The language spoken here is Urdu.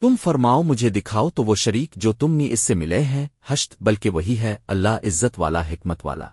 تم فرماؤ مجھے دکھاؤ تو وہ شریک جو تم نے اس سے ملے ہیں، ہشت، بلکہ وہی ہے، اللہ عزت والا، حکمت والا۔